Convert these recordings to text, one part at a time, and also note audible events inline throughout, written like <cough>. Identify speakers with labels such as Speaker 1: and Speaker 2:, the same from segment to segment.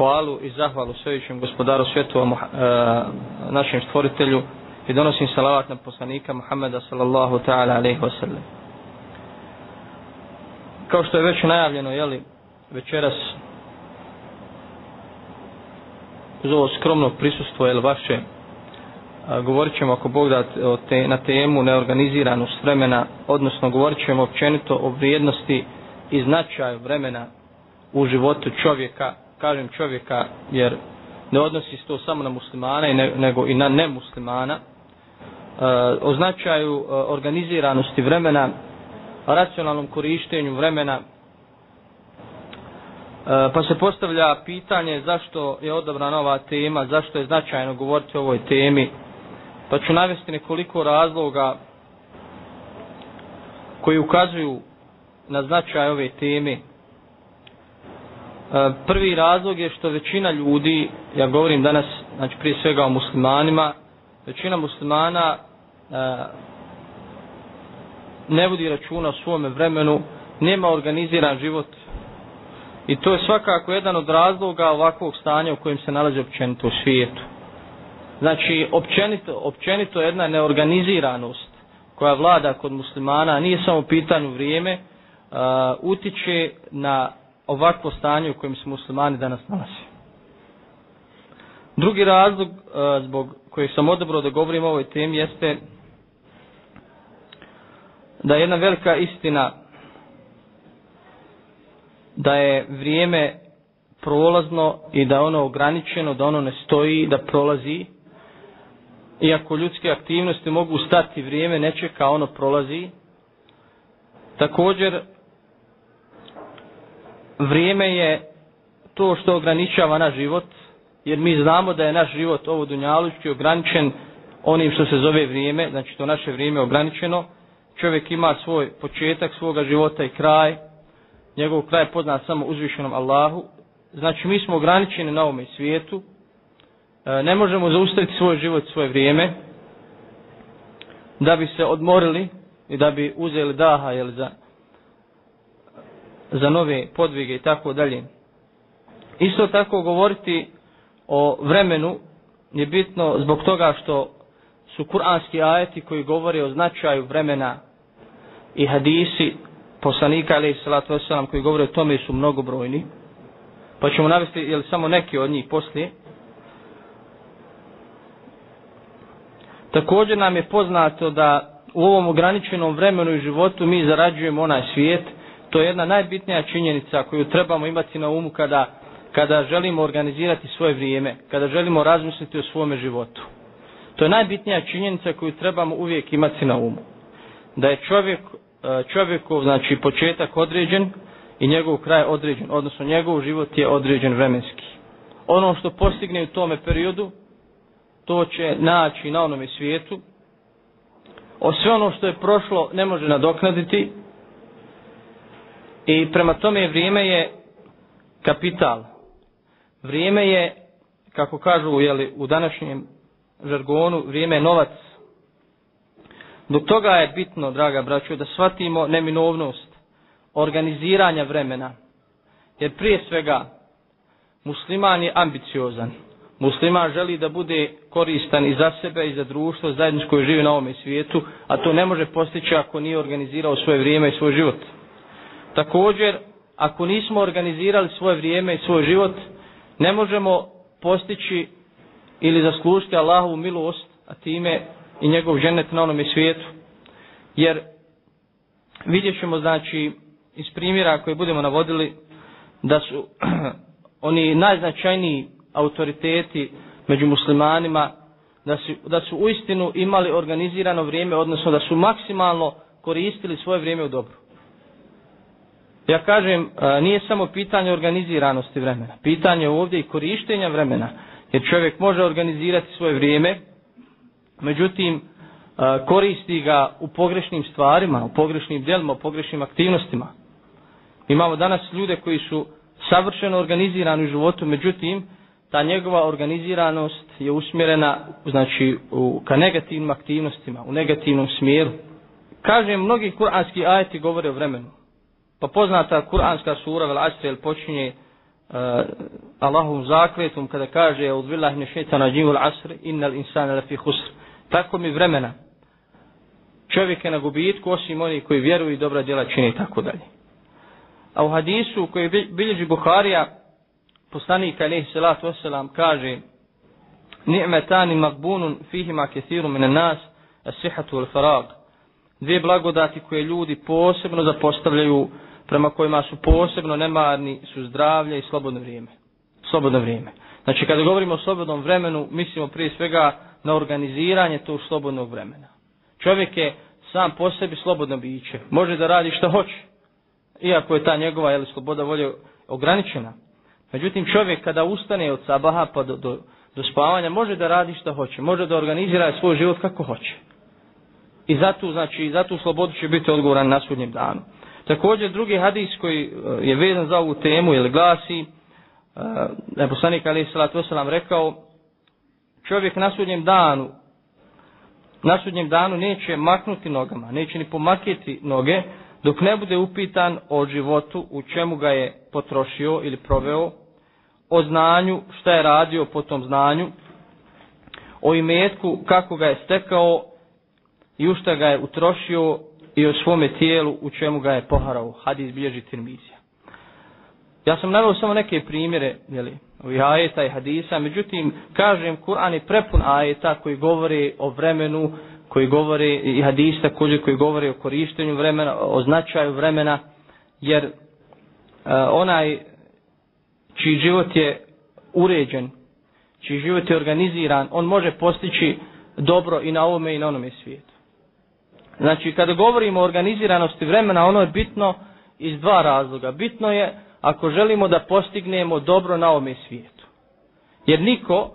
Speaker 1: hvalu i zahvalu svevićem gospodaru svjetova uh, našem stvoritelju i donosim salavat na poslanika Muhammeda sallallahu ta'ala alaihi wasallam. Kao što je već najavljeno, jeli, večeras uz ovo skromno prisustvo, jel vaše, a, govorit ćemo ako Bog da te, na temu neorganiziranost vremena, odnosno govorit ćemo općenito o vrijednosti i značaju vremena u životu čovjeka, kažem čovjeka jer ne odnosi se to samo na muslimane nego i na nemuslimana, e, o značaju e, organiziranosti vremena, racionalnom korištenju vremena, e, pa se postavlja pitanje zašto je odabrana ova tema, zašto je značajno govoriti o ovoj temi, pa ću navesti nekoliko razloga koji ukazuju na značaj ove teme. Prvi razlog je što većina ljudi, ja govorim danas znači prije svega o muslimanima, većina muslimana ne vodi računa o svome vremenu, nema organiziran život i to je svakako jedan od razloga ovakvog stanja u kojem se nalazi općenito u svijetu. Znači, općenito, općenito jedna neorganiziranost koja vlada kod muslimana, nije samo u pitanju vrijeme, uh, utiče na ovakvo stanje u kojem se muslimani danas nalazi. Drugi razlog uh, zbog kojeg sam odabrao da govorim o ovoj temi jeste da je jedna velika istina da je vrijeme prolazno i da ono ograničeno, da ono ne stoji, da prolazi. Iako ljudske aktivnosti mogu stati vrijeme, ne čeka, ono prolazi. Također, vrijeme je to što ograničava naš život, jer mi znamo da je naš život ovo dunjalučki ograničen onim što se zove vrijeme, znači to naše vrijeme je ograničeno. Čovjek ima svoj početak svoga života i kraj, njegov kraj je poznat samo uzvišenom Allahu. Znači mi smo ograničeni na ovome svijetu, e, ne možemo zaustaviti svoj život, svoje vrijeme, da bi se odmorili i da bi uzeli daha jel, za, za nove podvige i tako dalje. Isto tako govoriti o vremenu je bitno zbog toga što su kuranski ajeti koji govore o značaju vremena i hadisi poslanika alaih salatu wasalam koji govore o tome su mnogobrojni. Pa ćemo navesti jel, samo neki od njih poslije. Također nam je poznato da u ovom ograničenom vremenu i životu mi zarađujemo onaj svijet. To je jedna najbitnija činjenica koju trebamo imati na umu kada, kada želimo organizirati svoje vrijeme, kada želimo razmisliti o svome životu. To je najbitnija činjenica koju trebamo uvijek imati na umu. Da je čovjek, e, čovjekov, znači početak određen i njegov kraj određen, odnosno njegov život je određen vremenski. Ono što postigne u tome periodu, to će naći na onome svijetu. O sve ono što je prošlo ne može nadoknaditi i prema tome vrijeme je kapital. Vrijeme je, kako kažu jeli, u današnjem žargonu, vrijeme je novac. Dok toga je bitno, draga braćo, da shvatimo neminovnost organiziranja vremena. Jer prije svega, musliman je ambiciozan. Musliman želi da bude koristan i za sebe i za društvo zajedničko koje živi na ovome svijetu, a to ne može postići ako nije organizirao svoje vrijeme i svoj život. Također, ako nismo organizirali svoje vrijeme i svoj život, ne možemo postići ili zaslužiti Allahovu milost, a time i njegov ženet na onome svijetu. Jer vidjet ćemo, znači, iz primjera koje budemo navodili, da su <clears throat> oni najznačajniji autoriteti među muslimanima, da su, da su uistinu imali organizirano vrijeme, odnosno da su maksimalno koristili svoje vrijeme u dobru. Ja kažem, nije samo pitanje organiziranosti vremena. Pitanje ovdje i korištenja vremena. Jer čovjek može organizirati svoje vrijeme međutim koristi ga u pogrešnim stvarima, u pogrešnim djelima, u pogrešnim aktivnostima. Imamo danas ljude koji su savršeno organizirani u životu, međutim, ta njegova organiziranost je usmjerena znači, u, ka negativnim aktivnostima, u negativnom smjeru. Kažem, mnogi kuranski ajeti govore o vremenu. Pa poznata kuranska sura Vel Asrel počinje uh, Allahovom zakletom kada kaže od billahi šeitana džimul asr innal insana lafi husr. Tako mi vremena. Čovjek je na gubitku osim oni koji vjeruju i dobra djela čini i tako dalje. A u hadisu koji bilježi Buharija poslanik alaihi salatu wasalam kaže ni'metani magbunun fihima kethiru mine nas as-sihatu wal farag dvije blagodati koje ljudi posebno zapostavljaju prema kojima su posebno nemarni su zdravlje i slobodno vrijeme. Slobodno vrijeme. Znači kada govorimo o slobodnom vremenu, mislimo prije svega na organiziranje tog slobodnog vremena. Čovjek je sam po sebi slobodno biće. Može da radi što hoće. Iako je ta njegova jeli, sloboda volje ograničena. Međutim, čovjek kada ustane od sabaha pa do, do, do spavanja, može da radi što hoće. Može da organizira svoj život kako hoće. I zato, znači, za tu slobodu će biti odgovoran na sudnjem danu. Također drugi hadis koji e, je vezan za ovu temu ili glasi, da je poslanik Ali Salatu Veselam rekao, čovjek na sudnjem danu, na sudnjem danu neće maknuti nogama, neće ni pomakiti noge, dok ne bude upitan o životu u čemu ga je potrošio ili proveo, o znanju šta je radio po tom znanju, o imetku kako ga je stekao i u šta ga je utrošio i o svome tijelu u čemu ga je poharao. Hadis bilježi Tirmizija. Ja sam naveo samo neke primjere jeli, ovih ajeta i hadisa, međutim, kažem, Kur'an je prepun ajeta koji govore o vremenu, koji govore i hadisa također koji govore o korištenju vremena, o značaju vremena, jer uh, onaj čiji život je uređen, čiji život je organiziran, on može postići dobro i na ovome i na onome svijetu. Znači, kada govorimo o organiziranosti vremena, ono je bitno iz dva razloga. Bitno je ako želimo da postignemo dobro na ovome svijetu. Jer niko,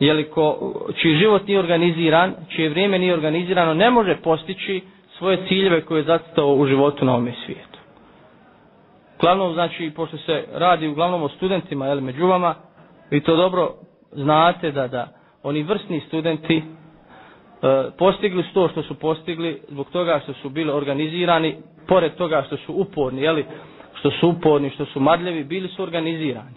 Speaker 1: jeliko, čiji život nije organiziran, čije vrijeme nije organizirano, ne može postići svoje ciljeve koje je zacitao u životu na ovome svijetu. Glavno, znači, pošto se radi uglavnom o studentima, jel, među vama, vi to dobro znate da, da oni vrstni studenti, postigli su to što su postigli zbog toga što su bili organizirani, pored toga što su uporni, jeli, što su uporni, što su madljivi, bili su organizirani.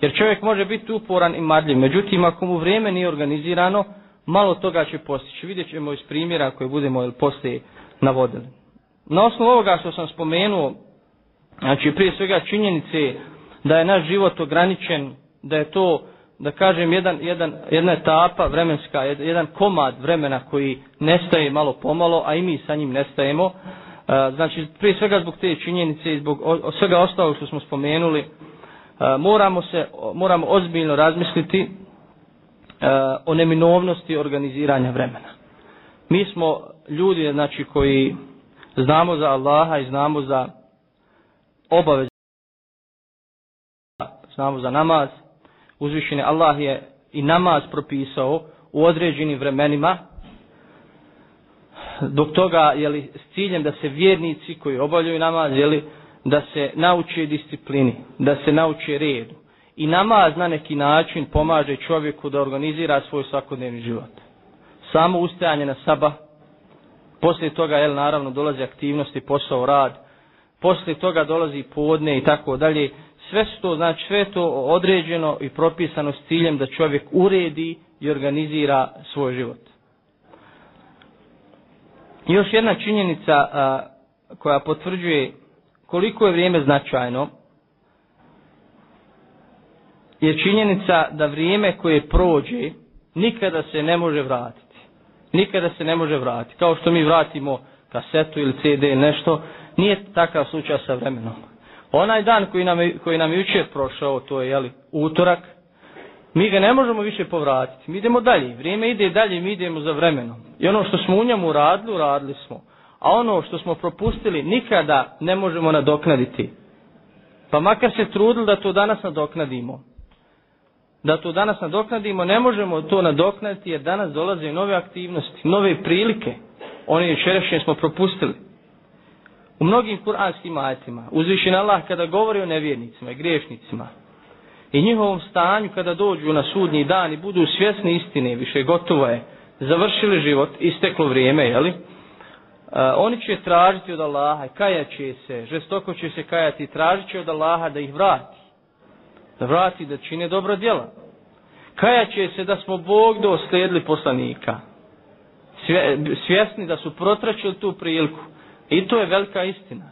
Speaker 1: Jer čovjek može biti uporan i madljiv, međutim ako mu vrijeme nije organizirano, malo toga će postići. Vidjet ćemo iz primjera koje budemo ili poslije navodili. Na osnovu ovoga što sam spomenuo, znači prije svega činjenice da je naš život ograničen, da je to da kažem, jedan, jedan, jedna etapa vremenska, jedan komad vremena koji nestaje malo pomalo, a i mi sa njim nestajemo. E, znači, prije svega zbog te činjenice i zbog svega ostalog što smo spomenuli, e, moramo, se, moramo ozbiljno razmisliti e, o neminovnosti organiziranja vremena. Mi smo ljudi znači, koji znamo za Allaha i znamo za obaveze, znamo za namaz, uzvišeni Allah je i namaz propisao u određenim vremenima, dok toga, jeli, s ciljem da se vjernici koji obavljaju namaz, jeli, da se nauče disciplini, da se nauče redu. I namaz na neki način pomaže čovjeku da organizira svoj svakodnevni život. Samo ustajanje na saba, poslije toga, jel, naravno, dolazi aktivnosti, posao, rad, poslije toga dolazi podne i tako dalje, sve što, znači sve to određeno i propisano s ciljem da čovjek uredi i organizira svoj život. Još jedna činjenica a, koja potvrđuje koliko je vrijeme značajno je činjenica da vrijeme koje prođe nikada se ne može vratiti. Nikada se ne može vratiti. Kao što mi vratimo kasetu ili CD ili nešto, nije takav slučaj sa vremenom. Onaj dan koji nam, koji nam jučer prošao, to je jeli, utorak, mi ga ne možemo više povratiti. Mi idemo dalje. Vrijeme ide dalje, mi idemo za vremenom. I ono što smo u njemu radili, radili smo. A ono što smo propustili, nikada ne možemo nadoknaditi. Pa makar se trudili da to danas nadoknadimo. da to danas nadoknadimo, ne možemo to nadoknaditi jer danas dolaze nove aktivnosti, nove prilike. Oni jučerašnje smo propustili. U mnogim kuranskim ajetima uzvišen Allah kada govori o nevjernicima i griješnicima i njihovom stanju kada dođu na sudnji dan i budu svjesni istine, više gotovo je, završili život, isteklo vrijeme, jeli? Uh, oni će tražiti od Allaha, kajat će se, žestoko će se kajati, tražit će od Allaha da ih vrati. Da vrati, da čine dobro djela. Kajat će se da smo Bog doslijedili poslanika. Svjesni da su protračili tu priliku. I to je velika istina.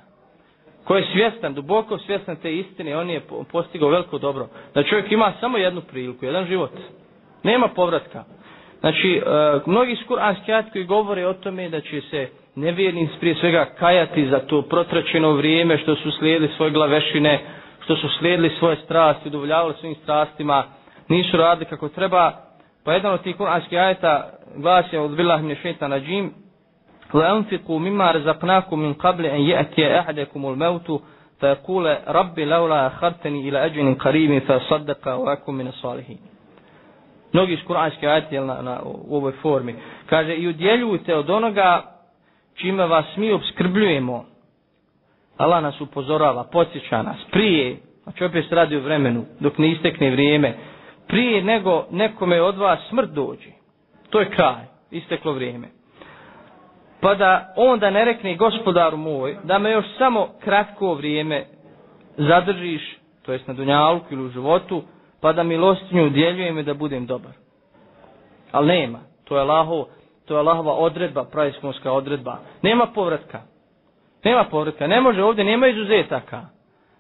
Speaker 1: Ko je svjestan, duboko svjestan te istine, on je postigao veliko dobro. Da čovjek ima samo jednu priliku, jedan život. Nema povratka. Znači, uh, mnogi skuranski ajat koji govore o tome da će se nevjernici prije svega kajati za to protračeno vrijeme što su slijedili svoje glavešine, što su slijedili svoje strasti, udovoljavali svojim strastima, nisu radili kako treba. Pa jedan od tih kuranskih ajeta glasi od bilah min šeitana džim, وأنفقوا مما رزقناكم من قبل أن يأتي أحدكم الموت فيقول رب لولا أخرتني إلى أجل قريب فصدق وأكون من الصالحين Mnogi iz kuranski ajati na, na, u ovoj formi. Kaže, i udjeljujte od onoga čime vas mi obskrbljujemo. Allah nas upozorava, podsjeća nas, prije, znači opet se radi o vremenu, dok ne istekne vrijeme, prije nego nekome od vas smrt dođe. To je kraj, isteklo vrijeme pa da onda ne rekne gospodaru moj, da me još samo kratko vrijeme zadržiš, to jest na dunjalku ili u životu, pa da milostinju udjeljujem i da budem dobar. Ali nema. To je Allaho, to je Allahova odredba, pravismonska odredba. Nema povratka. Nema povratka. Ne može ovdje, nema izuzetaka.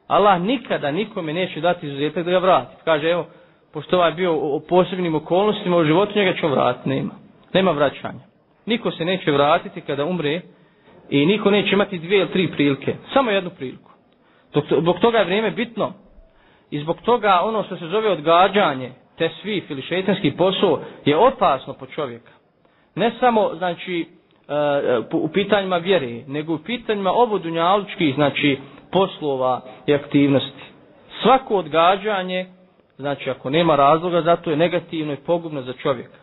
Speaker 1: Allah nikada nikome neće dati izuzetak da ga vrati. Kaže, evo, pošto ovaj bio u posebnim okolnostima u životu, njega ćemo vratiti. Nema. Nema vraćanja. Niko se neće vratiti kada umre i niko neće imati dvije ili tri prilike. Samo jednu priliku. Zbog toga je vrijeme bitno i zbog toga ono što se zove odgađanje, te svif ili šeitanski posao je opasno po čovjeka. Ne samo, znači, e, u pitanjima vjere, nego u pitanjima ovodunjalučkih, znači, poslova i aktivnosti. Svako odgađanje, znači, ako nema razloga, zato je negativno i pogubno za čovjeka.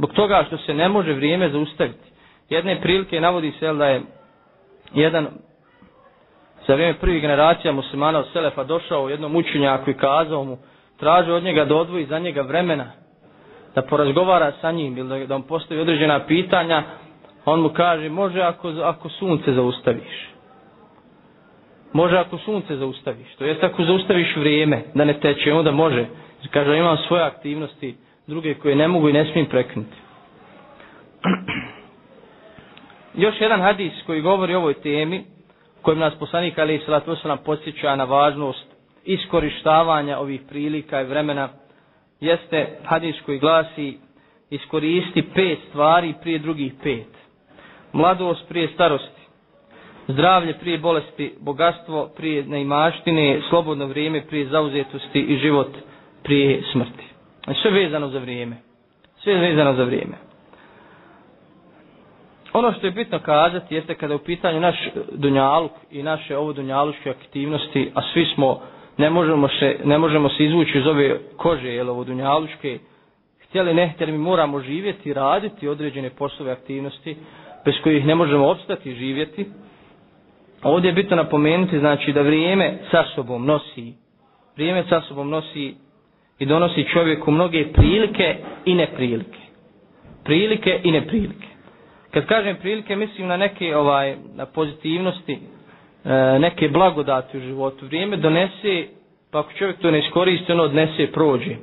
Speaker 1: Zbog toga što se ne može vrijeme zaustaviti. Jedne prilike navodi se da je jedan za vrijeme prvih generacija muslimana od Selefa došao jednom učenjaku i kazao mu traže od njega da odvoji za njega vremena da porazgovara sa njim ili da mu postavi određena pitanja. On mu kaže može ako, ako sunce zaustaviš. Može ako sunce zaustaviš to jest ako zaustaviš vrijeme da ne teče onda može. Kaže imam svoje aktivnosti druge koje ne mogu i ne smijem preknuti. <clears throat> Još jedan hadis koji govori o ovoj temi, kojim nas poslanik Ali Salatu Osalam podsjeća na važnost iskorištavanja ovih prilika i vremena, jeste hadis koji glasi iskoristi pet stvari prije drugih pet. Mladost prije starosti, zdravlje prije bolesti, bogatstvo prije neimaštine, slobodno vrijeme prije zauzetosti i život prije smrti. Znači sve vezano za vrijeme. Sve vezano za vrijeme. Ono što je bitno kazati jeste kada je u pitanju naš dunjaluk i naše ovo dunjaluške aktivnosti, a svi smo, ne možemo se, ne možemo se izvući iz ove kože, jel ovo dunjaluške, htjeli ne htjeli mi moramo živjeti, raditi određene poslove aktivnosti, bez kojih ne možemo obstati živjeti. Ovdje je bitno napomenuti, znači da vrijeme sa sobom nosi, vrijeme sa sobom nosi i donosi čovjeku mnoge prilike i neprilike. Prilike i neprilike. Kad kažem prilike, mislim na neke ovaj na pozitivnosti, e, neke blagodati u životu. Vrijeme donese, pa ako čovjek to ne iskoristi, ono odnese, prođe.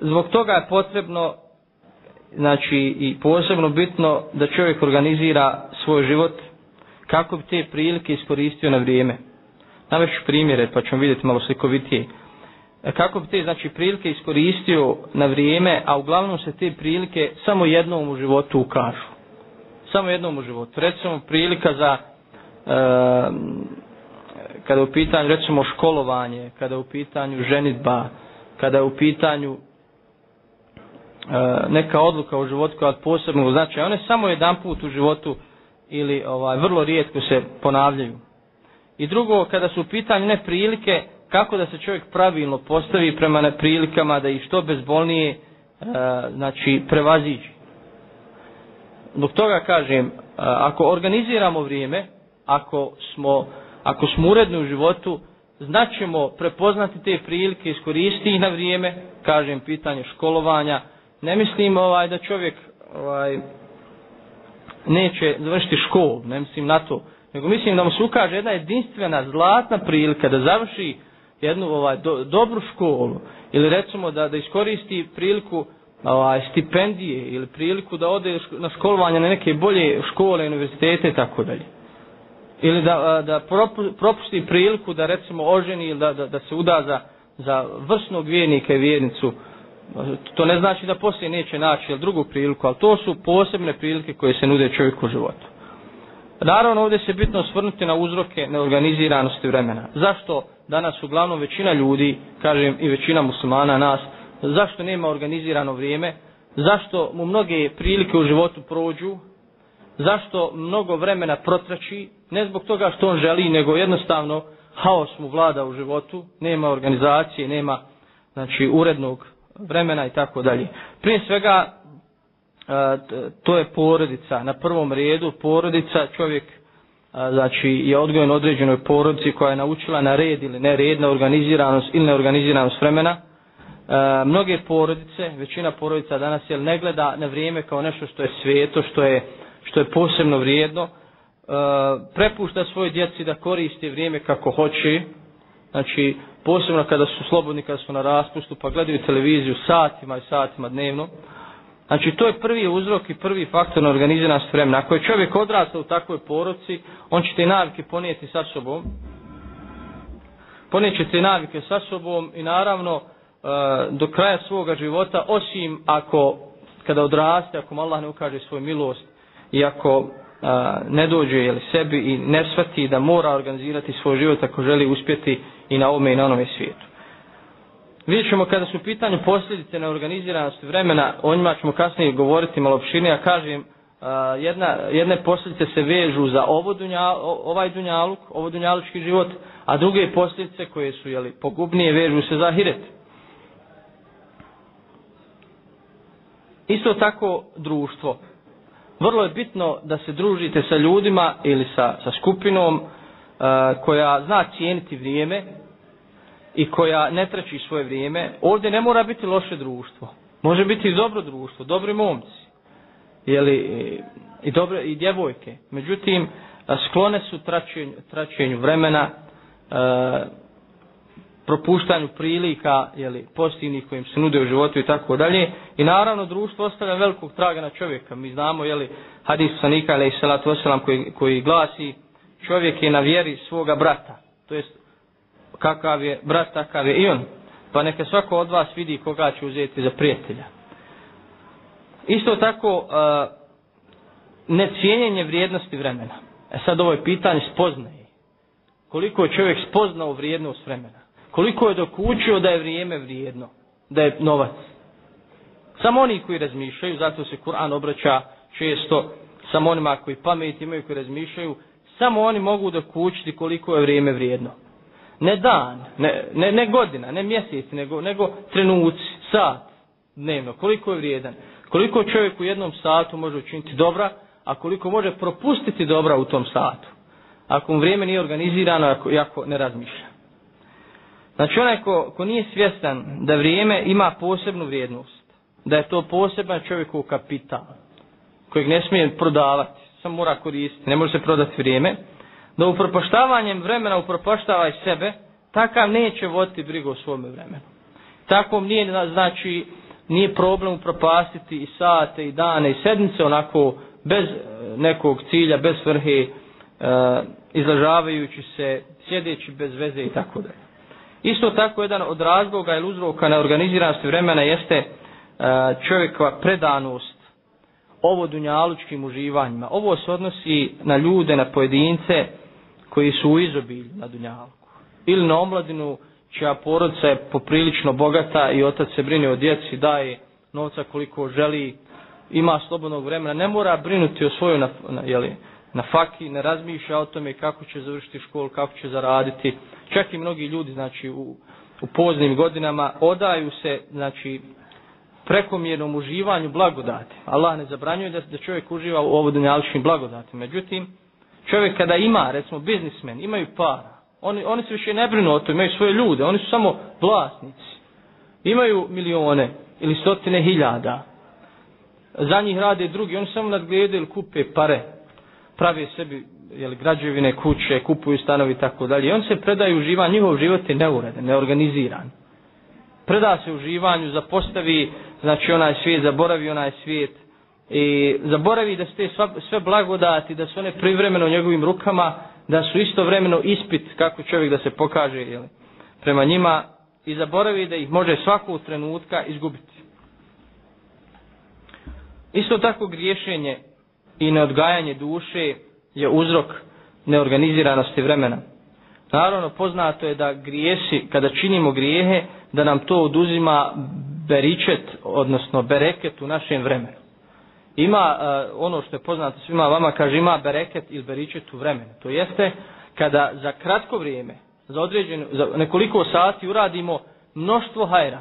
Speaker 1: Zbog toga je potrebno, znači i posebno bitno da čovjek organizira svoj život kako bi te prilike iskoristio na vrijeme. Navešu primjere, pa ćemo vidjeti malo slikovitije. E, kako bi te znači prilike iskoristio na vrijeme, a uglavnom se te prilike samo jednom u životu ukažu. Samo jednom u životu. Recimo prilika za e, kada u pitanju recimo školovanje, kada u pitanju ženitba, kada u pitanju e, neka odluka u životu koja posebno znači one samo jedan put u životu ili ovaj vrlo rijetko se ponavljaju. I drugo, kada su u pitanju ne prilike, kako da se čovjek pravilno postavi prema neprilikama, da ih što bezbolnije e, znači, prevaziđi. Dok toga kažem, e, ako organiziramo vrijeme, ako smo, ako smo uredni u životu, znaćemo prepoznati te prilike, iskoristiti ih na vrijeme, kažem, pitanje školovanja. Ne mislim ovaj, da čovjek ovaj, neće završiti školu, ne mislim na to, nego mislim da mu se ukaže jedna jedinstvena, zlatna prilika da završi jednu ovaj, do, dobru školu ili recimo da, da iskoristi priliku ovaj, stipendije ili priliku da ode na školovanje na neke bolje škole, univerzitete i tako dalje. Ili da, da propusti priliku da recimo oženi ili da, da, da se uda za, za vrsnog vjernika i vjernicu. To ne znači da poslije neće naći drugu priliku, ali to su posebne prilike koje se nude čovjeku u životu. Naravno ovdje se bitno osvrnuti na uzroke neorganiziranosti vremena. Zašto danas uglavnom većina ljudi, kažem i većina muslimana nas, zašto nema organizirano vrijeme, zašto mu mnoge prilike u životu prođu, zašto mnogo vremena protrači, ne zbog toga što on želi, nego jednostavno haos mu vlada u životu, nema organizacije, nema znači urednog vremena i tako dalje. Prije svega to je porodica. Na prvom redu porodica čovjek znači je odgojen određenoj porodici koja je naučila na red ili ne red na organiziranost ili neorganiziranost vremena. E, mnoge porodice većina porodica danas jel ne gleda na vrijeme kao nešto što je sveto što je što je posebno vrijedno. E, prepušta svoje djeci da koristi vrijeme kako hoće. Znači posebno kada su slobodni kada su na raspustu pa gledaju televiziju satima i satima dnevno Znači to je prvi uzrok i prvi faktor na organiziranost vremena. Ako je čovjek odrastao u takvoj poroci, on će te navike ponijeti sa sobom. Ponijet će te navike sa sobom i naravno e, do kraja svoga života, osim ako kada odraste, ako Allah ne ukaže svoju milost i ako e, ne dođe jeli, sebi i ne shvati da mora organizirati svoj život ako želi uspjeti i na ovome i na onome svijetu. Vidjet ćemo kada su u pitanju posljedice neorganiziranosti vremena, o njima ćemo kasnije govoriti malo opširnije, ja kažem, jedna, jedne posljedice se vežu za ovo dunja, ovaj dunjaluk, ovo dunjalučki život, a druge posljedice koje su jeli, pogubnije vežu se za hiret. Isto tako društvo. Vrlo je bitno da se družite sa ljudima ili sa, sa skupinom koja zna cijeniti vrijeme, i koja ne treći svoje vrijeme, ovdje ne mora biti loše društvo. Može biti i dobro društvo, dobri momci. Jeli, i, dobre, i djevojke. Međutim, sklone su traćenju, traćenju vremena, e, propuštanju prilika, jeli, pozitivnih kojim se nude u životu i tako dalje. I naravno, društvo ostavlja velikog traga na čovjeka. Mi znamo, jeli, hadis sanika, ali i salatu wasalam, koji, koji glasi, čovjek je na vjeri svoga brata. To jest, kakav je brat, takav je i on. Pa neka svako od vas vidi koga će uzeti za prijatelja. Isto tako, uh, necijenjenje vrijednosti vremena. E sad ovo je pitanje spoznaje. Koliko je čovjek spoznao vrijednost vremena? Koliko je dokučio da je vrijeme vrijedno? Da je novac? Samo oni koji razmišljaju, zato se Kur'an obraća često, samo onima koji pamet imaju, koji razmišljaju, samo oni mogu dokučiti koliko je vrijeme vrijedno ne dan, ne, ne, ne godina, ne mjesec, nego, nego trenuci, sat, dnevno, koliko je vrijedan. Koliko čovjek u jednom satu može učiniti dobra, a koliko može propustiti dobra u tom satu. Ako mu vrijeme nije organizirano, ako, ako ne razmišlja. Znači onaj ko, ko nije svjestan da vrijeme ima posebnu vrijednost, da je to poseban čovjekov kapital, kojeg ne smije prodavati, samo mora koristiti, ne može se prodati vrijeme, da upropaštavanjem vremena upropaštava i sebe, takav neće voditi brigu o svome vremenu. Tako nije, znači, nije problem upropastiti i sate i dane i sedmice onako bez e, nekog cilja, bez svrhe, e, izlažavajući se, sjedeći bez veze i tako da. Isto tako jedan od razloga ili uzroka na organiziranosti vremena jeste e, čovjekova predanost ovo dunjalučkim uživanjima. Ovo se odnosi na ljude, na pojedince, koji su u izobilju na Dunjalku. Ili na omladinu čija porodica je poprilično bogata i otac se brine o djeci, daje novca koliko želi, ima slobodnog vremena, ne mora brinuti o svoju na, na, jeli, na faki, ne razmišlja o tome kako će završiti školu, kako će zaraditi. Čak i mnogi ljudi, znači, u, u poznim godinama odaju se, znači, prekomjernom uživanju blagodati. Allah ne zabranjuje da, da čovjek uživa u ovo blagodati. Međutim, čovjek kada ima, recimo, biznismen, imaju para, oni, oni se više ne brinu o to, imaju svoje ljude, oni su samo vlasnici. Imaju milione ili stotine hiljada. Za njih rade drugi, oni samo nadgledaju ili kupe pare, prave sebi jeli, građevine, kuće, kupuju stanovi i tako dalje. I on se predaju uživanju, njihov život je neureden, neorganiziran. Preda se uživanju, zapostavi, znači onaj svijet, zaboravi onaj svijet i zaboravi da ste sva, sve blagodati, da su one privremeno u njegovim rukama, da su istovremeno ispit kako čovjek da se pokaže jeli, prema njima i zaboravi da ih može svakog trenutka izgubiti. Isto tako griješenje i neodgajanje duše je uzrok neorganiziranosti vremena. Naravno, poznato je da grijesi, kada činimo grijehe, da nam to oduzima beričet, odnosno bereket u našem vremenu. Ima uh, ono što je poznato svima vama, kaže ima bereket ili beričet u vremenu. To jeste kada za kratko vrijeme, za određenu, za nekoliko sati uradimo mnoštvo hajra.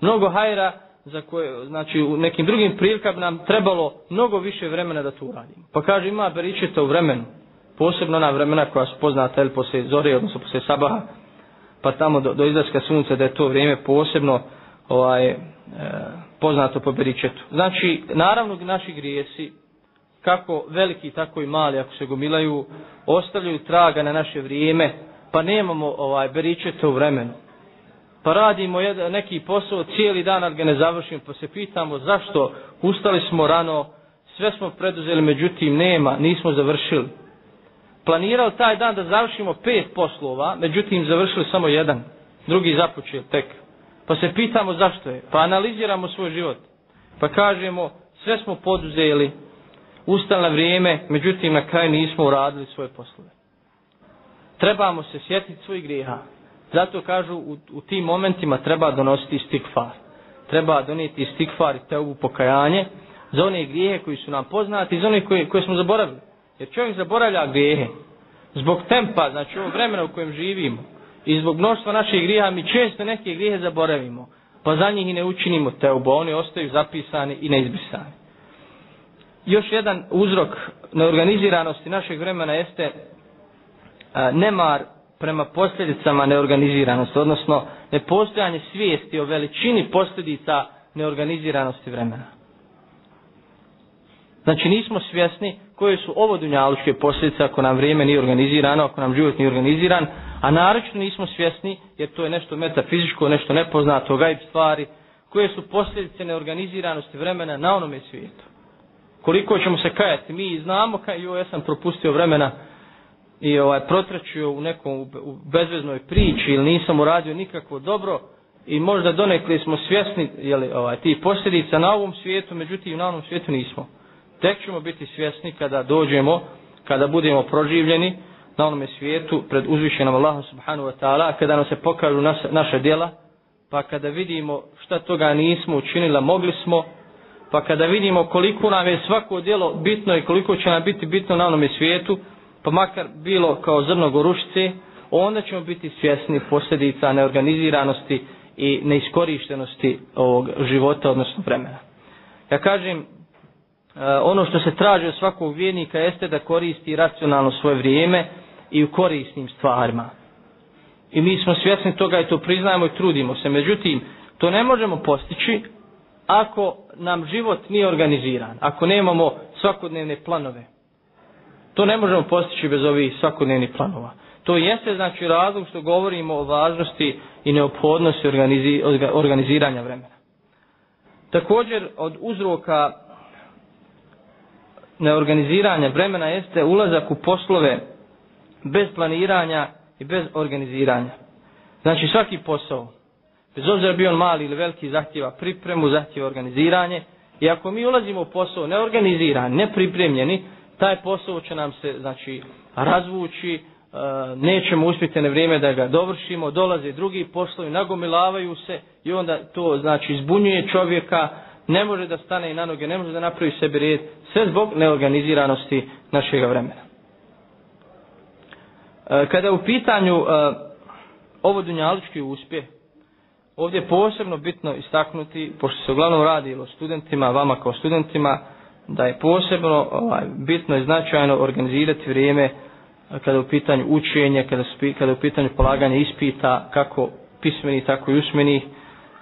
Speaker 1: Mnogo hajra za koje, znači u nekim drugim prilikama nam trebalo mnogo više vremena da to uradimo. Pa kaže ima beričeta u vremenu. Posebno na vremena koja su poznata ili poslije zore, odnosno poslije sabaha, pa tamo do, do izlaska sunca da je to vrijeme posebno ovaj, e, poznato po beričetu. Znači, naravno naši grijesi, kako veliki, tako i mali, ako se gomilaju, ostavljaju traga na naše vrijeme, pa nemamo ovaj beričeta u vremenu. Pa radimo jedan, neki posao, cijeli dan, ga ne završimo, pa se pitamo zašto ustali smo rano, sve smo preduzeli, međutim nema, nismo završili. Planirali taj dan da završimo pet poslova, međutim završili samo jedan, drugi započeo tek. Pa se pitamo zašto je. Pa analiziramo svoj život. Pa kažemo sve smo poduzeli, ustali vrijeme, međutim na kraju nismo uradili svoje poslove. Trebamo se sjetiti svojih grijeha. Zato kažu u, u tim momentima treba donositi stikfar. Treba donijeti stikfar i teubu pokajanje za one grijehe koji su nam poznati i za one koje, koje smo zaboravili. Jer čovjek zaboravlja grijehe. Zbog tempa, znači ovog vremena u kojem živimo, i zbog mnoštva naših grijeha mi često neke grijehe zaboravimo, pa za njih i ne učinimo teubu, oni ostaju zapisani i neizbrisani. Još jedan uzrok neorganiziranosti našeg vremena jeste nemar prema posljedicama neorganiziranosti, odnosno nepostojanje svijesti o veličini posljedica neorganiziranosti vremena. Znači nismo svjesni koje su ovo dunjalučke posljedice ako nam vrijeme nije organizirano, ako nam život nije organiziran, a naročno nismo svjesni, jer to je nešto metafizičko, nešto nepoznato, gajb stvari, koje su posljedice neorganiziranosti vremena na onome svijetu. Koliko ćemo se kajati, mi znamo kaj, jo, ja sam propustio vremena i ovaj protračio u nekom u bezveznoj priči ili nisam uradio nikakvo dobro i možda donekli smo svjesni jeli, ovaj, ti posljedica na ovom svijetu, međutim na onom svijetu nismo. Tek ćemo biti svjesni kada dođemo, kada budemo proživljeni na onome svijetu pred uzvišenom Allahom subhanahu wa ta'ala, kada nam se pokažu nas, naše djela, pa kada vidimo šta toga nismo učinili, mogli smo, pa kada vidimo koliko nam je svako djelo bitno i koliko će nam biti bitno na onome svijetu, pa makar bilo kao zrno gorušce, onda ćemo biti svjesni posljedica neorganiziranosti i neiskorištenosti ovog života, odnosno vremena. Ja kažem, Eh, ono što se traži od svakog vjernika jeste da koristi racionalno svoje vrijeme i u korisnim stvarima. I mi smo svjesni toga i to priznajemo i trudimo se. Međutim, to ne možemo postići ako nam život nije organiziran, ako nemamo svakodnevne planove. To ne možemo postići bez ovih svakodnevnih planova. To jeste znači razlog što govorimo o važnosti i neophodnosti organizi, organiziranja vremena. Također od uzroka neorganiziranja vremena jeste ulazak u poslove bez planiranja i bez organiziranja. Znači svaki posao, bez obzira bio on mali ili veliki, zahtjeva pripremu, zahtjeva organiziranje. I ako mi ulazimo u posao neorganiziran, nepripremljeni, taj posao će nam se znači, razvući, e, nećemo uspjeti na vrijeme da ga dovršimo, dolaze drugi poslovi, nagomilavaju se i onda to znači zbunjuje čovjeka, ne može da stane i na noge, ne može da napravi sebi red, sve zbog neorganiziranosti našeg vremena. E, kada je u pitanju e, ovo dunjalički uspjeh, ovdje je posebno bitno istaknuti, pošto se uglavnom radi o studentima, vama kao studentima, da je posebno ovaj, bitno i značajno organizirati vrijeme kada je u pitanju učenja, kada, kada je u pitanju polaganja ispita, kako pismeni, tako i usmeni,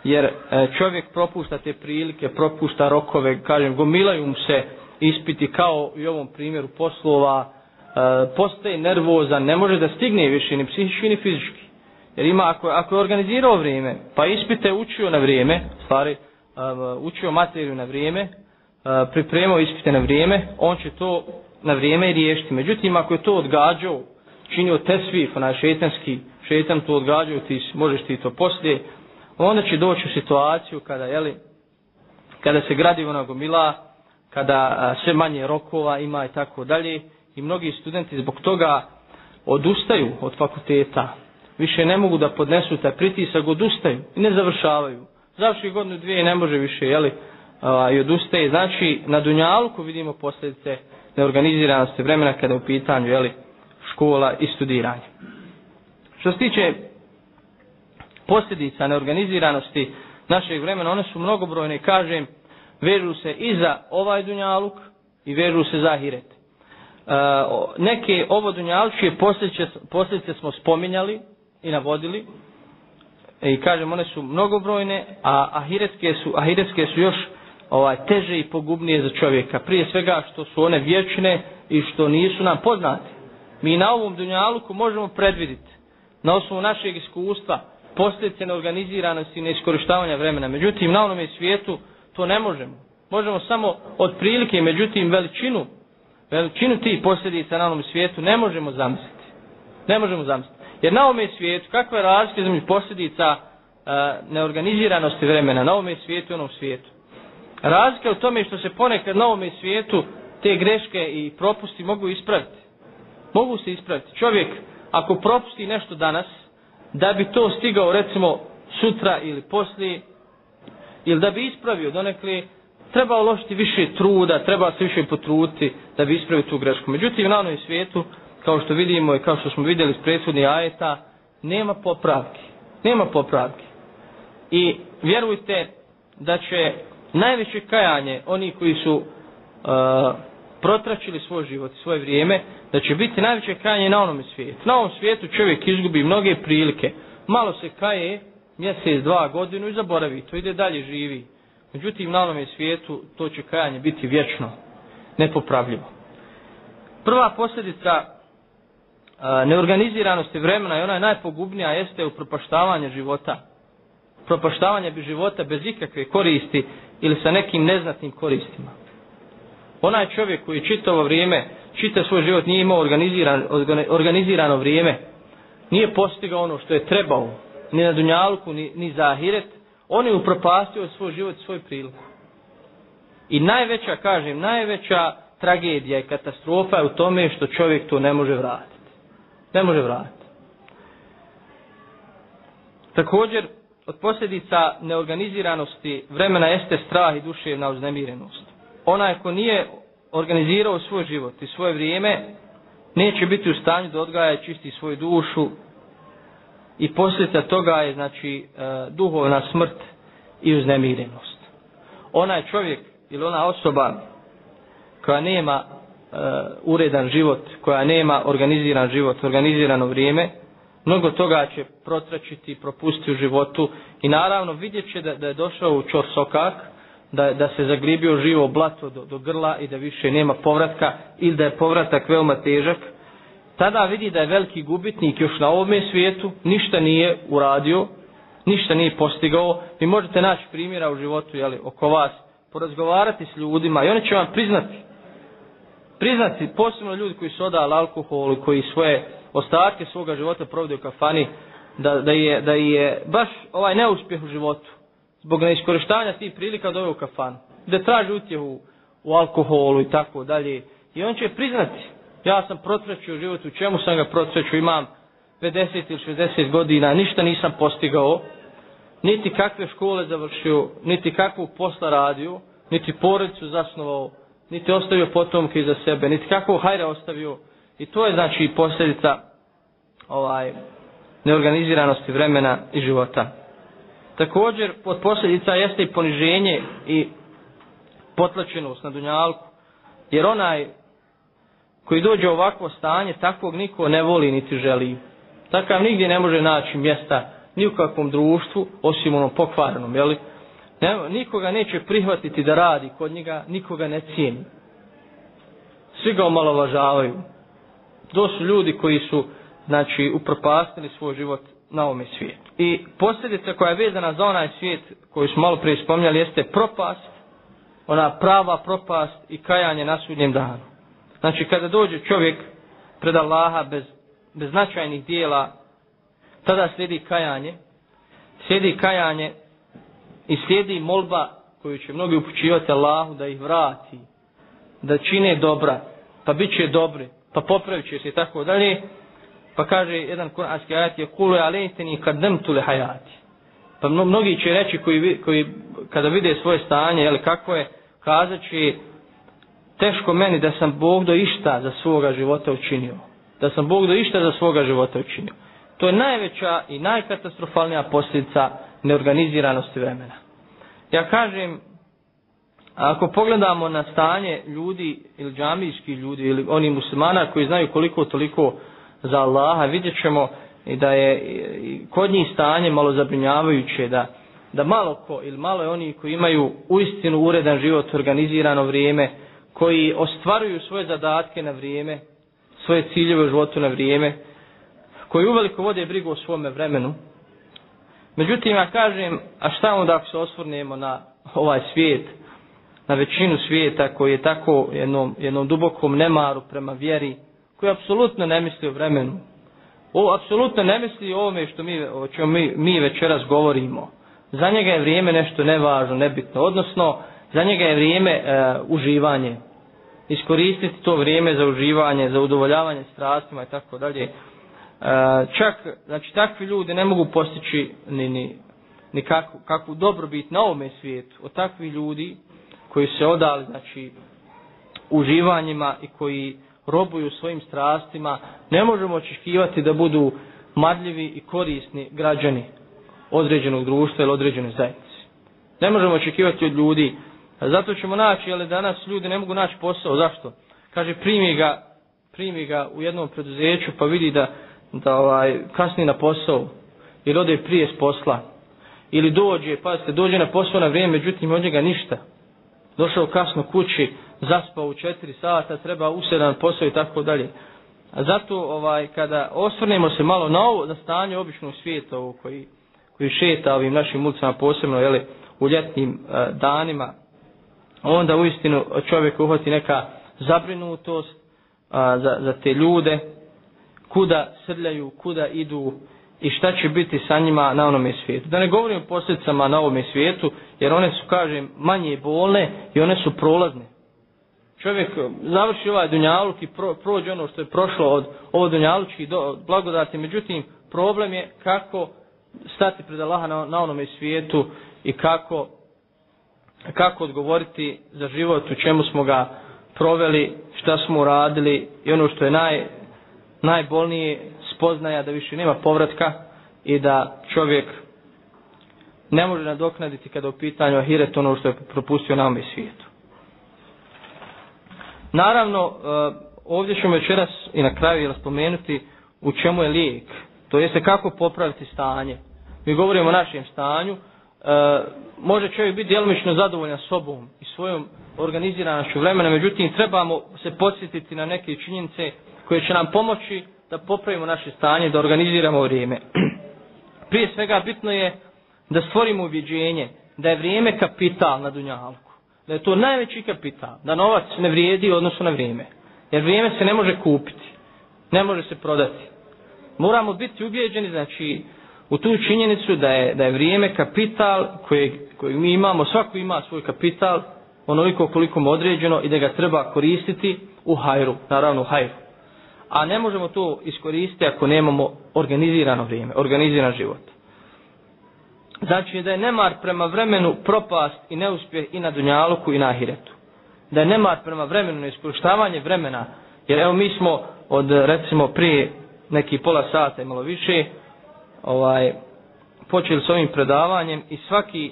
Speaker 1: jer e, čovjek propušta te prilike, propušta rokove, kažem, gomilaju mu se ispiti kao i u ovom primjeru poslova, e, postaje nervozan, ne može da stigne više ni psihički ni fizički. Jer ima, ako, ako je organizirao vrijeme, pa ispite učio na vrijeme, stvari, e, učio materiju na vrijeme, pripremao ispite na vrijeme, on će to na vrijeme i riješiti. Međutim, ako je to odgađao, činio tesvif, onaj šetanski, šetan to odgađao, ti možeš ti to poslije, onda će doći u situaciju kada, jeli, kada se gradi ona gomila, kada sve manje rokova ima i tako dalje, i mnogi studenti zbog toga odustaju od fakulteta, više ne mogu da podnesu taj pritisak, odustaju i ne završavaju. Završi godinu dvije ne može više, jeli, a, i odustaje. Znači, na Dunjalku vidimo posljedice neorganiziranosti vremena kada je u pitanju jeli, škola i studiranje. Što se tiče posljedica neorganiziranosti našeg vremena, one su mnogobrojne, kažem, vežu se i za ovaj dunjaluk i vežu se za hiret. E, neke ovo dunjalučije posljedice, smo spominjali i navodili i kažem, one su mnogobrojne, a ahiretske su, ahiretske su još ovaj teže i pogubnije za čovjeka. Prije svega što su one vječne i što nisu nam poznate. Mi na ovom dunjaluku možemo predviditi na osnovu našeg iskustva posljedice neorganiziranosti i neiskorištavanja vremena. Međutim, na onome svijetu to ne možemo. Možemo samo od prilike, međutim, veličinu, veličinu tih posljedica na onom svijetu ne možemo zamisliti. Ne možemo zamisliti. Jer na ovome svijetu, kakva je razlika između posljedica uh, neorganiziranosti vremena na ovome svijetu i onom svijetu? Razlika je u tome što se ponekad na ovome svijetu te greške i propusti mogu ispraviti. Mogu se ispraviti. Čovjek, ako propusti nešto danas, da bi to stigao recimo sutra ili poslije, ili da bi ispravio donekle, treba uložiti više truda, treba se više potruditi da bi ispravio tu grešku. Međutim, na onom svijetu, kao što vidimo i kao što smo vidjeli iz prethodnih ajeta, nema popravki. Nema popravki. I vjerujte da će najveće kajanje oni koji su uh, protračili svoj život i svoje vrijeme, da će biti najveće kajanje na onom svijetu. Na ovom svijetu čovjek izgubi mnoge prilike. Malo se kaje, mjesec, dva godinu i zaboravi. To ide dalje, živi. Međutim, na onom svijetu to će kajanje biti vječno, nepopravljivo. Prva posljedica uh, neorganiziranosti vremena i ona je najpogubnija jeste upropaštavanje života. Propaštavanje bi života bez ikakve koristi ili sa nekim neznatnim koristima. Onaj čovjek koji čitavo vrijeme, čita svoj život, nije imao organiziran, organizirano vrijeme, nije postigao ono što je trebao, ni na Dunjalku, ni, ni za Ahiret, on je upropastio svoj život svoj priliku. I najveća, kažem, najveća tragedija i katastrofa je u tome što čovjek to ne može vratiti. Ne može vratiti. Također, od posljedica neorganiziranosti vremena jeste strah i duševna uznemirenost. Onaj ko nije organizirao svoj život i svoje vrijeme, neće biti u stanju da odgaja i čisti svoju dušu i posljedica toga je znači e, duhovna smrt i uznemirenost. Onaj čovjek ili ona osoba koja nema e, uredan život, koja nema organiziran život, organizirano vrijeme, mnogo toga će protračiti, propustiti u životu i naravno vidjet će da, da je došao u čor sokak, da, da se zagribio živo blato do, do grla i da više nema povratka ili da je povratak veoma težak, tada vidi da je veliki gubitnik još na ovome svijetu, ništa nije uradio, ništa nije postigao. Vi možete naći primjera u životu jeli, oko vas, porazgovarati s ljudima i oni će vam priznati, priznati posebno ljudi koji su odali alkohol i koji svoje ostatke svoga života provode u kafani, da, da, je, da je baš ovaj neuspjeh u životu, zbog neiskorištavanja tih prilika da u kafanu, da traži utjehu u alkoholu i tako dalje. I on će priznati, ja sam protrećio život, u čemu sam ga protrećio, imam 50 ili 60 godina, ništa nisam postigao, niti kakve škole završio, niti kakvog posla radio, niti porodicu zasnovao, niti ostavio potomke iza sebe, niti kakvog hajra ostavio, I to je znači posljedica ovaj neorganiziranosti vremena i života. Također, pod posljedica jeste i poniženje i potlačenost na dunjalku, jer onaj koji dođe u ovakvo stanje, takvog niko ne voli niti želi. Takav nigdje ne može naći mjesta ni u kakvom društvu, osim onom pokvarnom, jeli? Ne, nikoga neće prihvatiti da radi kod njega, nikoga ne cijeni. Svi ga omalovažavaju. To su ljudi koji su, znači, upropastili svoj život na ovome svijetu. I posljedica koja je vezana za onaj svijet koji smo malo prije spomnjali jeste propast, ona prava propast i kajanje na sudnjem danu. Znači, kada dođe čovjek pred Allaha bez, bez značajnih dijela, tada slijedi kajanje, slijedi kajanje i slijedi molba koju će mnogi upućivati Allahu da ih vrati, da čine dobra, pa bit će dobri, pa popravit će se i tako dalje. Pa kaže jedan kuranski ajat je kulu alejteni kad nemtu le hajati. Pa mnogi će reći koji, koji kada vide svoje stanje, jel, kako je, kazat će teško meni da sam Bog do išta za svoga života učinio. Da sam Bog do išta za svoga života učinio. To je najveća i najkatastrofalnija posljedica neorganiziranosti vremena. Ja kažem, ako pogledamo na stanje ljudi ili džamijski ljudi ili oni muslimana koji znaju koliko toliko za Allaha, vidjet ćemo da je kod njih stanje malo zabrinjavajuće da, da malo ko ili malo je oni koji imaju uistinu uredan život, organizirano vrijeme, koji ostvaruju svoje zadatke na vrijeme, svoje ciljeve u životu na vrijeme, koji uveliko vode brigu o svome vremenu. Međutim, ja kažem, a šta onda ako se osvrnemo na ovaj svijet, na većinu svijeta koji je tako jednom, jednom dubokom nemaru prema vjeri, koji apsolutno ne misli o vremenu. O, apsolutno ne misli o ovome što mi, o čemu mi, mi večeras govorimo. Za njega je vrijeme nešto nevažno, nebitno. Odnosno, za njega je vrijeme e, uživanje. Iskoristiti to vrijeme za uživanje, za udovoljavanje strastima i tako dalje. E, čak, znači, takvi ljudi ne mogu postići ni, ni, ni kakvu, kakvu dobrobit na ovome svijetu. Od takvih ljudi koji se odali, znači, uživanjima i koji robuju svojim strastima, ne možemo očekivati da budu marljivi i korisni građani određenog društva ili određene zajednice. Ne možemo očekivati od ljudi, zato ćemo naći, ali danas ljudi ne mogu naći posao, zašto? Kaže, primi ga, primi ga u jednom preduzeću pa vidi da, da ovaj, kasni na posao ili ode prije s posla ili dođe, pazite, dođe na posao na vrijeme, međutim od njega ništa. Došao kasno kući, zaspao u četiri sata, treba usedan posao i tako dalje. A zato ovaj, kada osvrnemo se malo na ovo, za stanje običnog svijeta ovo koji, koji šeta ovim našim ulicama posebno jeli, u ljetnim uh, danima, onda uistinu čovjek uhvati neka zabrinutost uh, za, za te ljude, kuda srljaju, kuda idu i šta će biti sa njima na onome svijetu. Da ne govorim o posljedicama na ovome svijetu, jer one su, kažem, manje bolne i one su prolazne čovjek završi ovaj dunjaluk i pro, prođe ono što je prošlo od ovo dunjalučkih blagodati, međutim problem je kako stati pred Allaha na, na onome svijetu i kako kako odgovoriti za život u čemu smo ga proveli, šta smo uradili i ono što je naj, najbolnije spoznaja da više nema povratka i da čovjek ne može nadoknaditi kada u pitanju ahiret ono što je propustio na ovome svijetu. Naravno, e, ovdje ćemo večeras i na kraju raspomenuti u čemu je lijek. To jeste kako popraviti stanje. Mi govorimo o našem stanju. E, može čovjek biti djelomično zadovoljan sobom i svojom organiziranošću vremena, međutim trebamo se podsjetiti na neke činjenice koje će nam pomoći da popravimo naše stanje, da organiziramo vrijeme. <clears throat> Prije svega bitno je da stvorimo uvjeđenje da je vrijeme kapital na dunjalku da je to najveći kapital, da novac ne vrijedi odnosno na vrijeme. Jer vrijeme se ne može kupiti, ne može se prodati. Moramo biti ubijeđeni, znači, u tu činjenicu da je, da je vrijeme kapital koji, koji mi imamo, svako ima svoj kapital, onoliko koliko mu određeno i da ga treba koristiti u hajru, naravno u hajru. A ne možemo to iskoristiti ako nemamo organizirano vrijeme, organiziran život. Znači da je nemar prema vremenu propast i neuspjeh i na Dunjaluku i na Ahiretu. Da je nemar prema vremenu, neiskorištavanje vremena. Jer evo mi smo od recimo prije neki pola sata i malo više, ovaj, počeli s ovim predavanjem i svaki,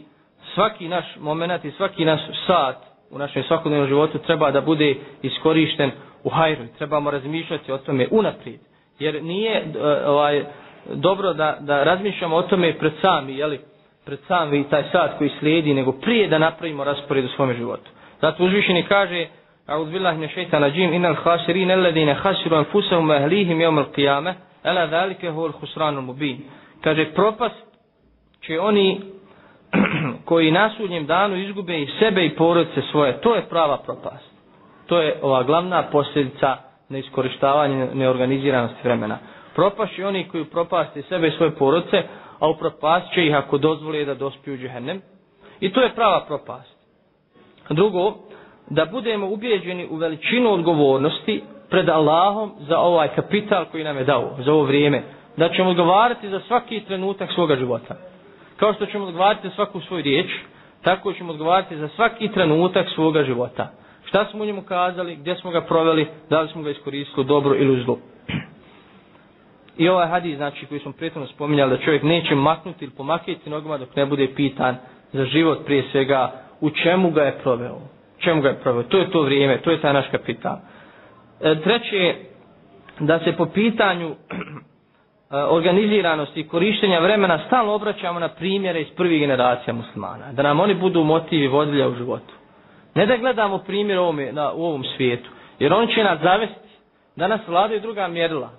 Speaker 1: svaki naš moment i svaki naš sat u našem svakodnevnom životu treba da bude iskorišten u hajru. Trebamo razmišljati o tome unaprijed. Jer nije e, ovaj, dobro da, da razmišljamo o tome pred sami, jeli, pred sami taj sat koji slijedi, nego prije da napravimo raspored u svom životu. Zato uzvišeni kaže, أعوذ بالله من الشيطان الرجيم إن الخاسرين الذين خسروا أنفسهم وأهليهم يوم القيامة Ela velike hol husranul mubin. Kaže, propast će oni <clears throat> koji na sudnjem danu izgube i sebe i porodice svoje. To je prava propast. To je ova glavna posljedica neiskorištavanja neorganiziranosti vremena. Propast će oni koji propasti sebe i svoje porodice, a upropast će ih ako dozvoli da dospiju džehennem. I to je prava propast. Drugo, da budemo ubijeđeni u veličinu odgovornosti pred Allahom za ovaj kapital koji nam je dao, za ovo vrijeme. Da ćemo odgovarati za svaki trenutak svoga života. Kao što ćemo odgovarati za svaku svoju riječ, tako ćemo odgovarati za svaki trenutak svoga života. Šta smo u njemu kazali, gdje smo ga proveli, da li smo ga iskoristili dobro ili u zlu. I ovaj hadis, znači, koji smo prijetno spominjali, da čovjek neće maknuti ili pomakiti nogama dok ne bude pitan za život prije svega u čemu ga je proveo čemu ga je proveo. To je to vrijeme, to je taj naš kapital. E, treće da se po pitanju <clears throat> e, organiziranosti i korištenja vremena stalno obraćamo na primjere iz prvih generacija muslimana. Da nam oni budu motivi vodilja u životu. Ne da gledamo primjer ovome, na, u ovom svijetu. Jer on će nas zavesti. Danas vladaju druga mjerila.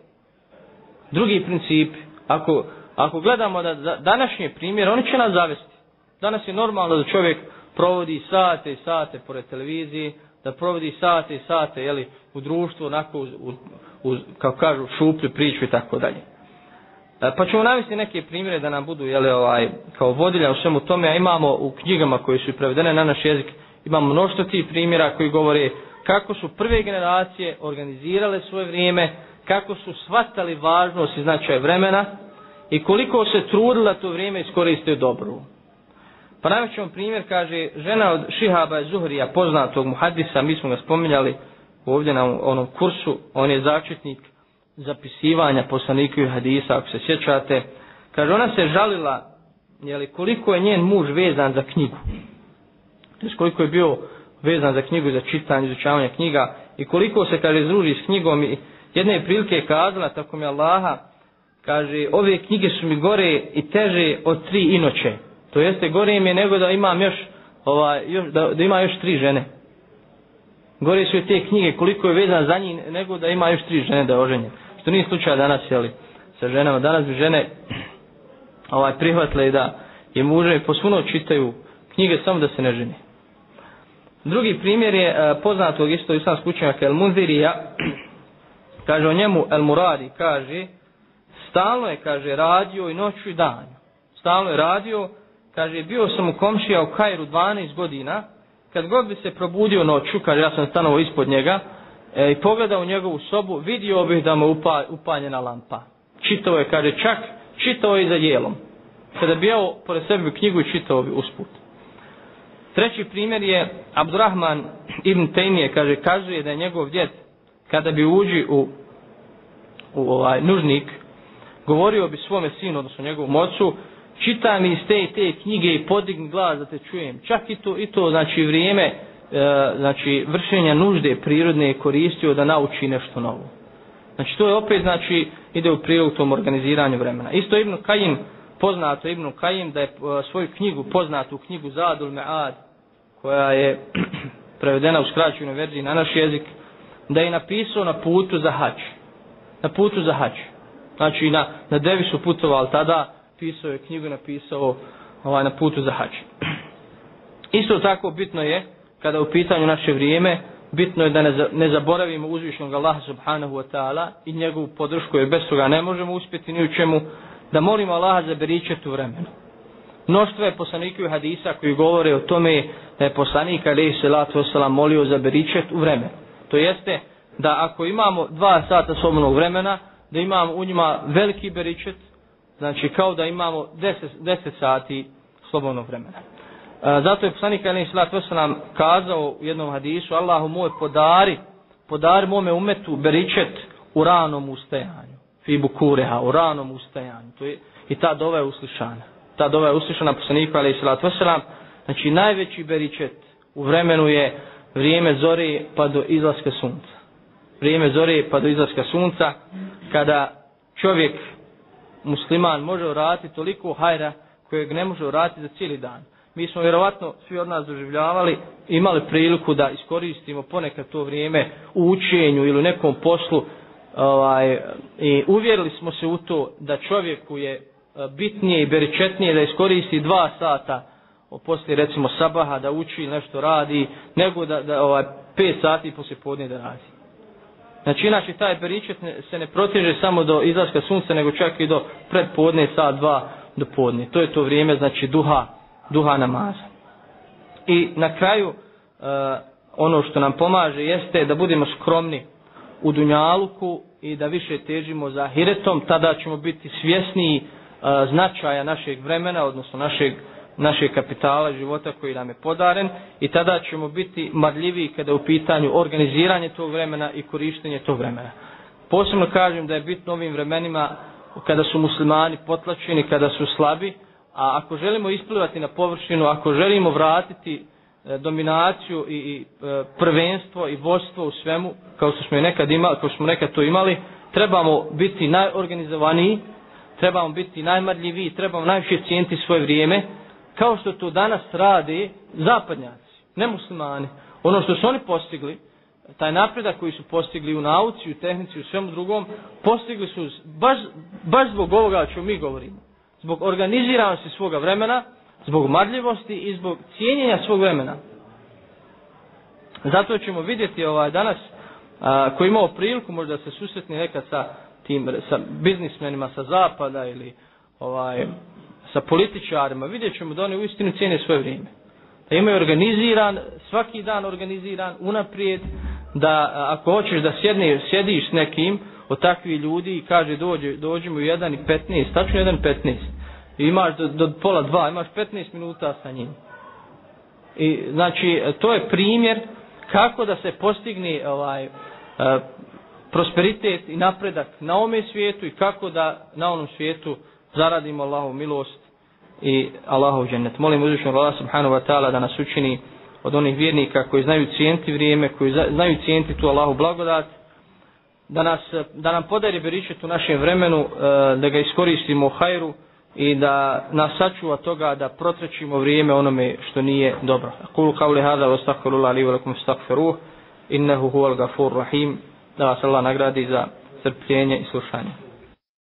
Speaker 1: Drugi principi. Ako, ako gledamo da, da današnje primjer, oni će nas zavesti. Danas je normalno da čovjek provodi sate i sate pored televizije, da provodi sate i sate jeli, u društvu, onako, uz, uz, uz, kao kažu, šuplju priču i tako dalje. E, pa ćemo navesti neke primjere da nam budu jeli, ovaj, kao vodilja u svemu tome, a imamo u knjigama koje su prevedene na naš jezik, imamo mnoštvo tih primjera koji govore kako su prve generacije organizirale svoje vrijeme, kako su shvatali važnost i značaj vremena i koliko se trudila to vrijeme iskoristiti dobro. Pa najvećom primjer kaže žena od Šihaba Zuhrija, poznatog muhadisa, mi smo ga spominjali ovdje na onom kursu, on je začetnik zapisivanja poslanikovih hadisa, ako se sjećate. Kaže, ona se žalila jeli, koliko je njen muž vezan za knjigu. Znači, koliko je bio vezan za knjigu, za čitanje, izučavanje knjiga i koliko se, kaže, zruži s knjigom i jedne prilike je kazala, tako mi Allaha, kaže, ove knjige su mi gore i teže od tri inoće. To jeste gore im je nego da imam još, ovaj, još da, da ima još tri žene. Gore su te knjige koliko je vezan za njih nego da ima još tri žene da je oženje. Što nije slučaj danas, jeli, sa ženama. Danas bi žene ovaj, prihvatile da je muže posvuno čitaju knjige samo da se ne ženi. Drugi primjer je uh, poznatog isto islamskog učenjaka El Munzirija. <clears throat> kaže o njemu El Muradi, kaže stalno je, kaže, radio i noću i danju. Stalno je radio kaže, bio sam u komšija u Kairu 12 godina, kad god bi se probudio noću, kaže, ja sam stanovo ispod njega, e, i pogledao u njegovu sobu, vidio bih da mu upa, upaljena lampa. Čitao je, kaže, čak čitao je za jelom. Kada bi jeo pored sebe knjigu i čitao bi usput. Treći primjer je Abdurrahman ibn Tejmije, kaže, kazuje da je njegov djed, kada bi uđi u, u ovaj nužnik, govorio bi svome sinu, odnosno njegovom ocu, čita mi iz te te knjige i podigni glas da te čujem. Čak i to, i to znači vrijeme e, znači vršenja nužde prirodne je koristio da nauči nešto novo. Znači to je opet znači ide u prilog tom organiziranju vremena. Isto Ibn Kajim, poznato Ibn Kajim da je e, svoju knjigu, poznatu knjigu Zadul Me'ad, koja je <clears throat> prevedena u skraćenoj verziji na naš jezik, da je napisao na putu za hač. Na putu za hač. Znači na, na devi su putovali tada, pisao je knjigu, napisao ovaj, na putu za hač. Isto tako bitno je, kada u pitanju naše vrijeme, bitno je da ne, zaboravimo uzvišnog Allaha subhanahu wa ta'ala i njegovu podršku, jer bez toga ne možemo uspjeti ni u čemu, da molimo Allaha za beričet u vremenu. Mnoštvo je poslanikiju hadisa koji govore o tome da je poslanik alaihi salatu wasalam molio za beričet u vremenu. To jeste da ako imamo dva sata slobodnog vremena, da imamo u njima veliki beričet, znači kao da imamo 10, 10 sati slobodnog vremena. E, zato je poslanik Ali Islat nam kazao u jednom hadisu, Allahu moj podari, podari mome umetu beričet u ranom ustajanju. fi bukureha, u ranom ustajanju. To je, I ta dova je uslišana. Ta dova je uslišana poslaniku, ali i salatu wasalam. Znači, najveći beričet u vremenu je vrijeme zore pa do izlaska sunca. Vrijeme zore pa do izlaska sunca, kada čovjek, musliman, može uraditi toliko hajra kojeg ne može uraditi za cijeli dan. Mi smo vjerovatno svi od nas doživljavali, imali priliku da iskoristimo ponekad to vrijeme u učenju ili u nekom poslu ovaj, i uvjerili smo se u to da čovjeku je e, bitnije i beričetnije da iskoristi dva sata poslije recimo sabaha da uči nešto radi nego da, da ovaj, pet sati poslije podne da radi. Znači inače taj beričet se ne proteže samo do izlaska sunca nego čak i do predpodne sat dva do podne. To je to vrijeme znači duha, duha namaza. I na kraju uh, ono što nam pomaže jeste da budemo skromni u dunjaluku i da više težimo za hiretom, tada ćemo biti svjesniji uh, značaja našeg vremena, odnosno našeg, našeg kapitala života koji nam je podaren i tada ćemo biti marljiviji kada je u pitanju organiziranje tog vremena i korištenje tog vremena. Posebno kažem da je bitno ovim vremenima kada su muslimani potlačeni, kada su slabi, a ako želimo isplivati na površinu, ako želimo vratiti E, dominaciju i, e, prvenstvo i vodstvo u svemu, kao što smo nekad imali, kao što smo nekad to imali, trebamo biti najorganizovaniji, trebamo biti najmarljiviji, trebamo najviše cijeniti svoje vrijeme, kao što to danas rade zapadnjaci, ne muslimani. Ono što su oni postigli, taj napredak koji su postigli u nauci, u tehnici, u svemu drugom, postigli su baš, baš zbog ovoga o čemu mi govorimo. Zbog organiziranosti svoga vremena, zbog marljivosti i zbog cijenjenja svog vremena. Zato ćemo vidjeti ovaj danas a, koji imao priliku možda se susretni nekad sa tim sa biznismenima sa zapada ili ovaj sa političarima, vidjet ćemo da oni u istinu cijene svoje vrijeme. Da imaju organiziran, svaki dan organiziran, unaprijed, da ako hoćeš da sjedne, sjediš s nekim od takvih ljudi i kaže dođe, dođemo u 1 i 15, tačno 1 i 15 i imaš do, do pola dva, imaš 15 minuta sa njim. I znači to je primjer kako da se postigne ovaj uh, prosperitet i napredak na ovome svijetu i kako da na onom svijetu zaradimo Allahu milost i Allahov džennet. Molim uzvišenog Allah subhanahu wa ta'ala da nas učini od onih vjernika koji znaju cijeniti vrijeme, koji znaju cijeniti tu Allahu blagodat, da, nas, da nam podari beričet u našem vremenu, da ga iskoristimo u hajru, i da nas sačuva toga da protrećimo vrijeme onome što nije dobro. Kul kavli hada wa stakfirullah li velikum stakfiruh innehu huval gafur rahim da vas Allah nagradi za strpljenje i slušanje.